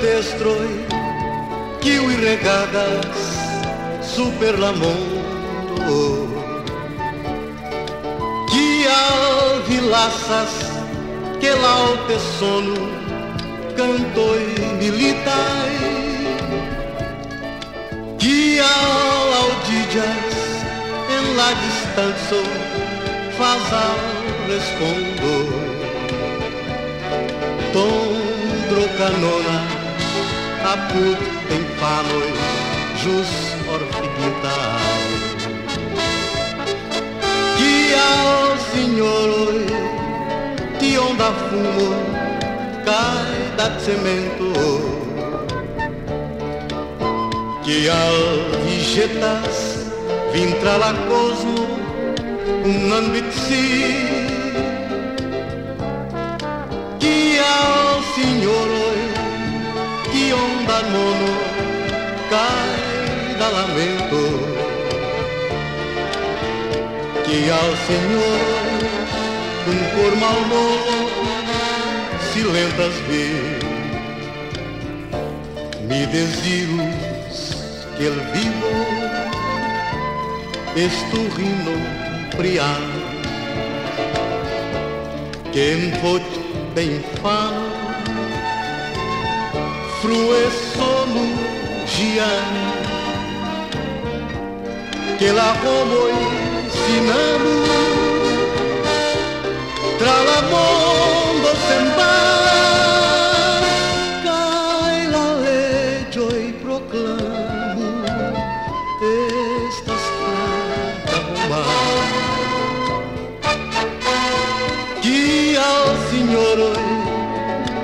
destroi que o regadas super la mondo que alvilaças que laute sono cantoi militai. Que al audillas en la distanza faz al respondo canona apud infanoi jus orfignitai que al signore ti onda fumo cai da cemento. Que al digetas vintra la cosmo un ambizio cai da lamento que ao Senhor um cor malmodo silentas ver me desirus que el vivo esturrino que en pot bem fano frue sono gian que la homoi sinamo tra la mondo sembar cai la legge e proclamo esta strada romana que ao Signore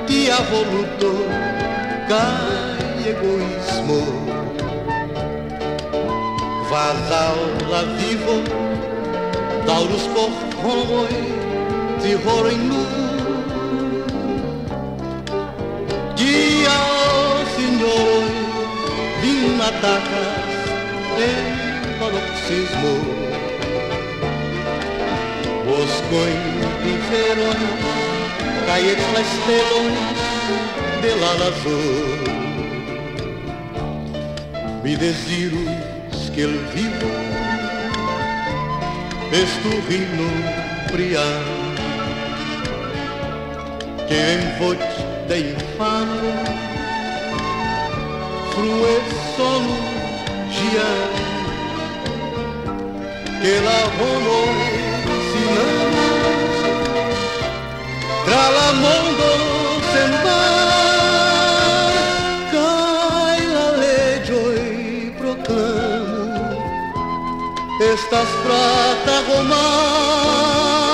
ti ha voluto cai egoismo Vasal la vivo Taurus por homoi ti horo in nu. Que ao Signore vim atacas em paroxismo. Boscoi inferoi Caet la steloi de la lazur Mi desirus que el vivo Esturrino priar. Que em voz de infame Frue sono gian Que la honor sinamos Tra la mondo Estas prata romana